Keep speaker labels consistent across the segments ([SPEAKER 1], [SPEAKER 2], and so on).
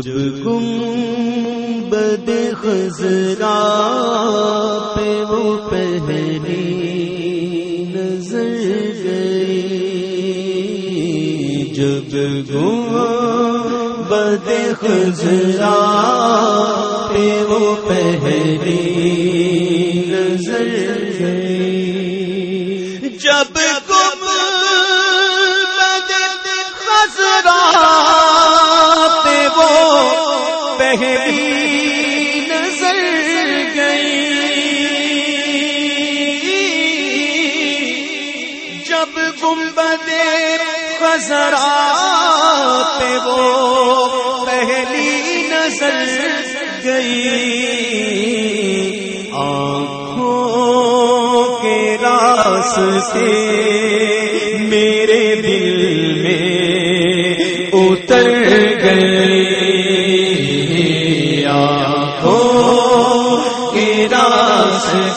[SPEAKER 1] جب گم بد خزرا پہ وہ پہلی نظر گئی۔ جب گم بد خزرا پہ وہ پہلی نظر گئی۔ جب گم بد خزرا وہ پہلی نظر گئی۔ جب گنبد خزرا پہ وہ پہلی نظر گئی۔ آنکھوں کے راستے میرے دل میں اتر گئی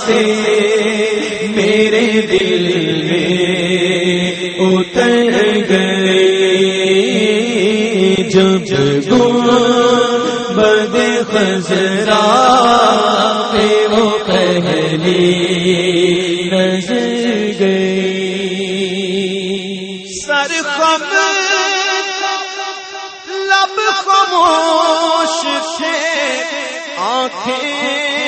[SPEAKER 1] راستے میرے دل میں اتر گئی جب بد خزرا پہ وہ پہلی نظر گئی۔ سر خم، لب خاموش تھے، آنکھیں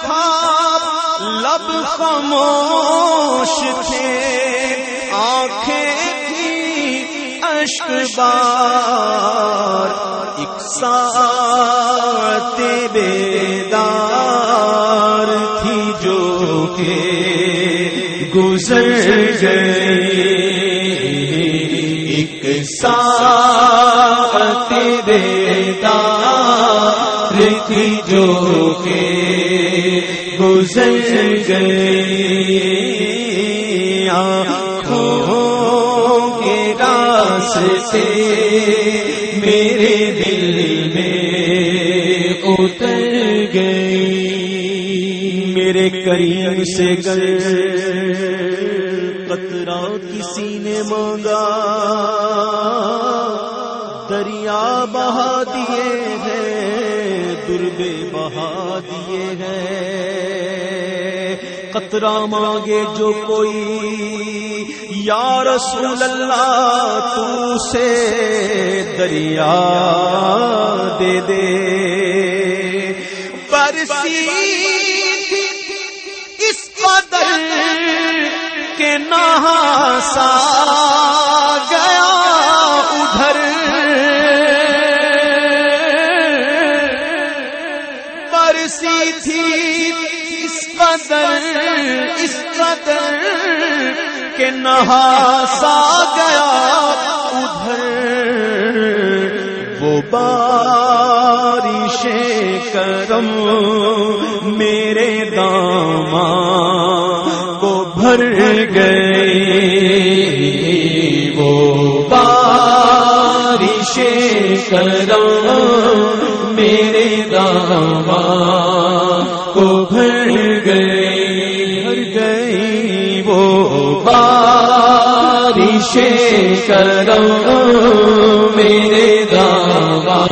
[SPEAKER 1] تھا، لب خاموش تھے، آنکھیں تھی اشک بار، ایک ساتھ بیدار تھی جو کہ گزر گئی۔ ایک ساتھ بیدار تھی جو کہ گزر گئی آنکھوں کے راستے میرے دل میں اتر گئی میرے کریم سے گر قطرہ کسی نے مانگا۔ دریا بہا دیے ہیں، دربے بہا دیے ہیں۔ قطرہ مانگے جو کوئی، یا رسول اللہ، تو سے دریا دے دے۔ برسی اس قدر کے نہاسا گیا۔ اس قدر کے نہاسا گیا ادھر۔ وہ بارش کرم میرے داما کو بھر گئی۔ وہ بارش کرم میرے داما کو بھر گئی۔ بارش کرم میرے داما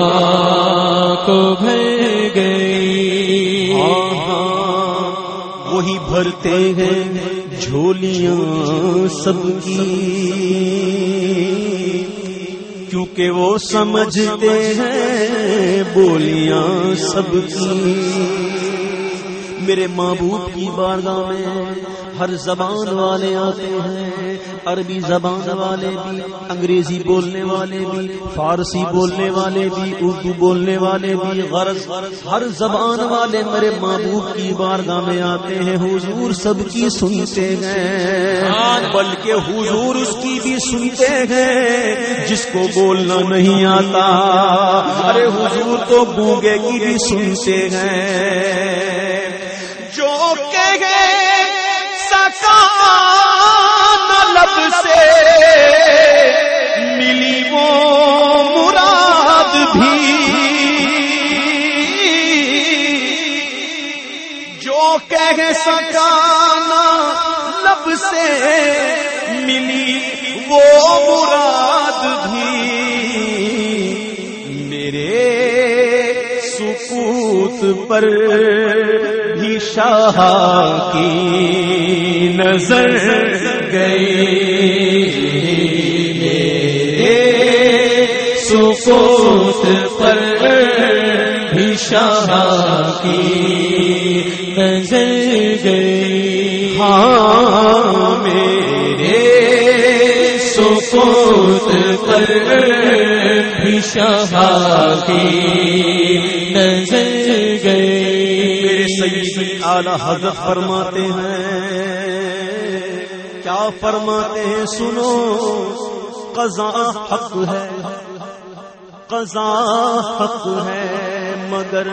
[SPEAKER 1] کو بھر گئی وہی بھرتے ہیں جھولیاں سب کی۔ کیونکہ وہ سمجھتے ہیں بولیاں سب کی۔ میرے محبوب کی بارگاہ میں ہر زبان والے آتے ہیں، عربی زبان والے بھی، انگریزی بولنے والے بھی، فارسی بولنے والے بھی، اردو بولنے والے بھی، غرض ہر زبان والے میرے محبوب کی بارگاہ میں آتے ہیں۔ حضور سب کی سنتے ہیں، بلکہ حضور اس کی بھی سنتے ہیں۔ جس کو بولنا نہیں آتا، ارے حضور تو گونگے کی بھی سنتے ہیں۔ لب سے ملی وہ مراد بھی۔ جو کہہ سکانا لب سے ملی وہ مراد بھی۔ میرے سکوت پر بھی شاہ کی نظر۔ گئی سکوت پر بھی شاہ کی نظر گئی۔ ہاں میرے سکوت پر بھی شاہ کی نظر گئی میرے سید اعلی حضرت فرماتے ہیں فرماتے ہیں، سنو، قضا حق ہے۔ قضا حق ہے، مگر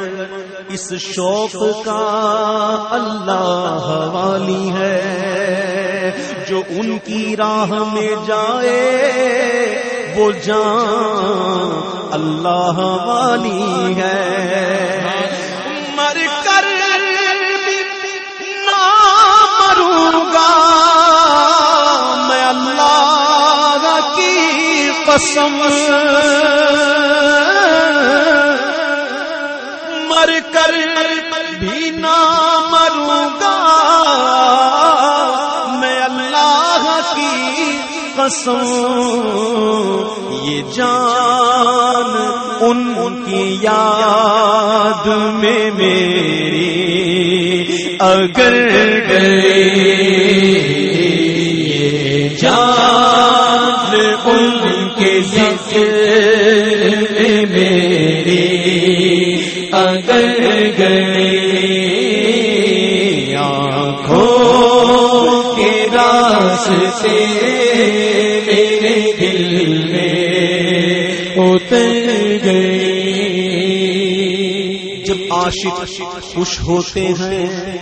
[SPEAKER 1] اس شوق کا اللہ والی ہے۔ جو ان کی راہ میں جائے، وہ جان اللہ والی ہے۔ قسم مر کر بھی نہ مروں گا۔ میں اللہ کی قسم، یہ جان ان کی یاد میں میری اگر گئی اگر گئی آنکھوں کے راستے میرے دل میں اتر گئی۔ جب عاشق خوش ہوتے ہیں،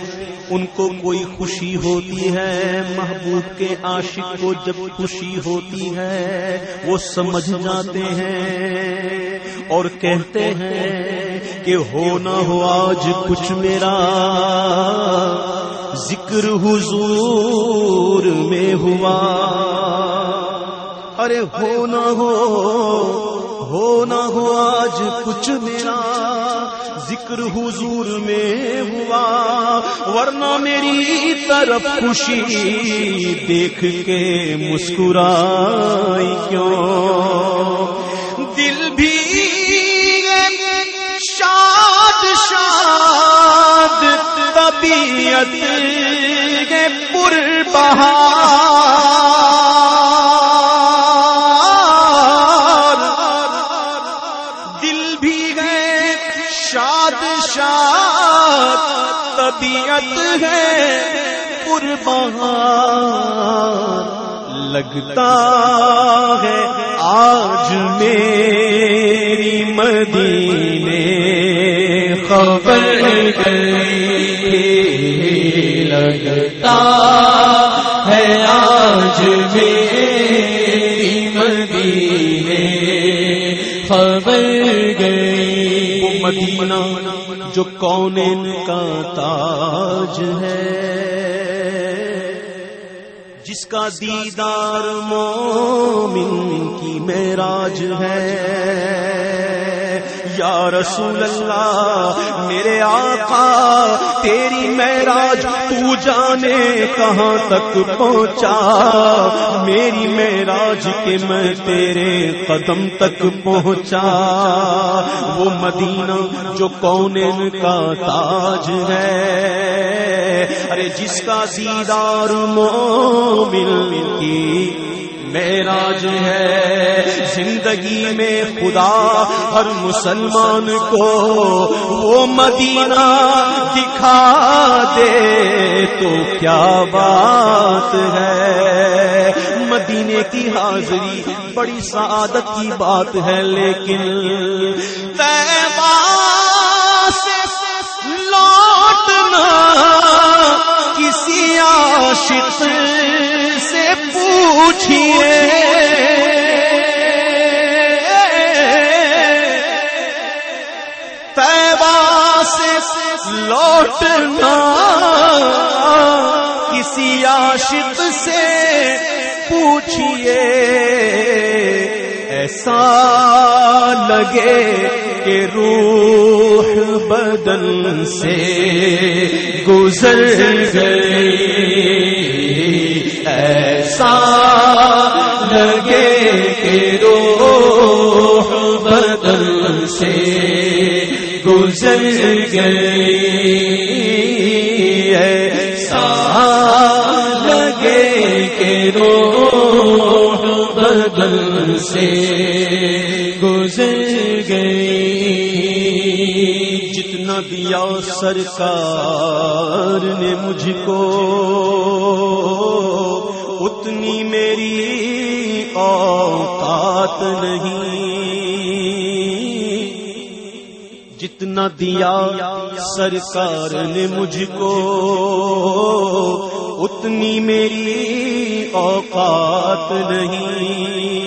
[SPEAKER 1] ان کو کوئی خوشی ہوتی ہے۔ محبوب کے عاشق کو جب خوشی ہوتی ہے، وہ سمجھ جاتے ہیں اور کہتے ہیں کہ ہو نہ ہو آج کچھ میرا۔ ذکر حضور میں ہوا۔ ارے ہو نہ ہو ہو نہ ہو آج کچھ میرا۔ ذکر حضور میں ہوا۔ ورنہ میری طرف خوشی دیکھ کے مسکرائی کیوں؟ دل بھی طبیعت کے پر بہار۔ دل بھی ہے شاد شاد طبیعت ہے پر بہار۔ لگتا ہے جو کون کا تاج ہے جس کا دیدار مومن کی معراج ہے یا رسول اللہ، میرے آقا، تیری معراج، تو جانے کہاں تک پہنچا؟ میری معراج کے میں تیرے قدم تک پہنچا۔ وہ مدینہ جو کون کا تاج ہے۔ ارے، جس کا دیدار مومن کی معراج ہے۔ زندگی میں خدا ہر مسلمان کو وہ مدینہ دکھا دے۔ تو کیا بات ہے؟ مدینے کی حاضری بڑی سعادت کی بات ہے، لیکن لوٹنا کسی عاشق پوچھئے تیبا سے لوٹنا عاشق سے پوچھئے ایسا لگے کہ روح بدن سے گزر گئی۔ ایسا لگے کہ روح بدن سے گزر گئی۔ ایسا لگے کہ روح بدن سے گزر گئی۔ جتنا دیا سرکار نے مجھ کو اتنی میری اوقات نہیں۔ جتنا دیا سرکار نے مجھ کو اتنی میری اوقات نہیں۔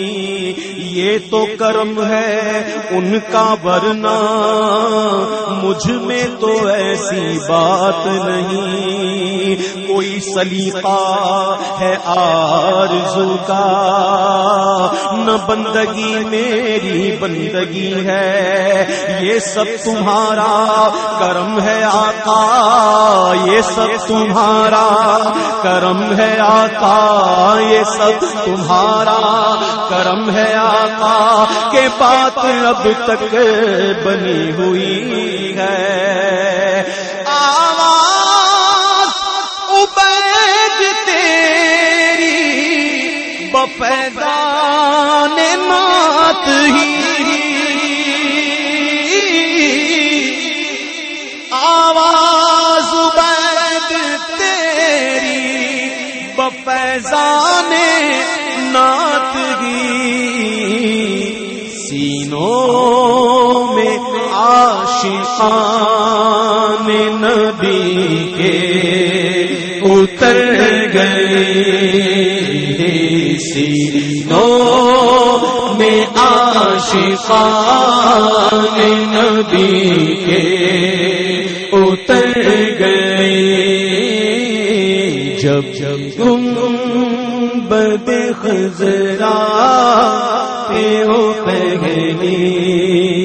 [SPEAKER 1] یہ تو کرم ہے ان کا ورنہ مجھ میں تو ایسی بات نہیں۔ کوئی سلیقہ ہے آرزو کا۔ نہ بندگی میری بندگی ہے۔ یہ سب تمہارا کرم ہے آقا۔ یہ سب تمہارا کرم ہے آقا۔ یہ سب تمہارا کرم ہے آقا۔ کے بات اب تک بنی ہوئی ہے۔ آواز عبید تیری بفیدان نات ہی۔ آواز عبید تیری بفیزان نات گی سینوں میں آشقان نبی کے اتر گئے سینوں میں آشقان نبی کے اتر گئے جب جب تم بد خزرا پہ ہو پہلی